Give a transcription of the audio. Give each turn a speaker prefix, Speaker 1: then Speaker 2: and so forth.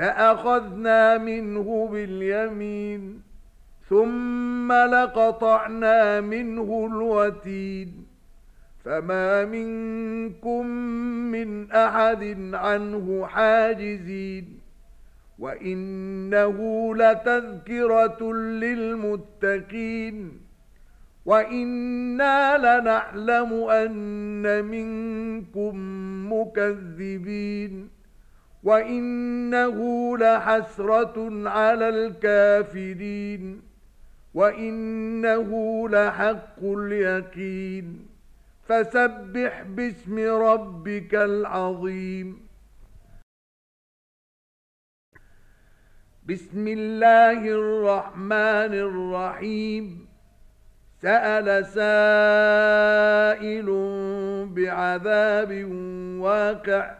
Speaker 1: لأخذنا منه باليمين ثم لقطعنا منه الوتين. فما منكم من أحد عنه حاجزين. وإنه لتذكرة للمتقين. وَإِنَّا لَنَعْلَمُ أَنَّ مِنكُم مُّكَذِّبِينَ. وَإِنَّهُ لَحَسْرَةٌ عَلَى الْكَافِرِينَ وَإِنَّهُ لَحَقُّ الْيَقِينِ فَسَبِّحْ بِاسْمِ رَبِّكَ الْعَظِيمِ بسم الله الرحمن الرحيم سأل سائل بعذاب واقع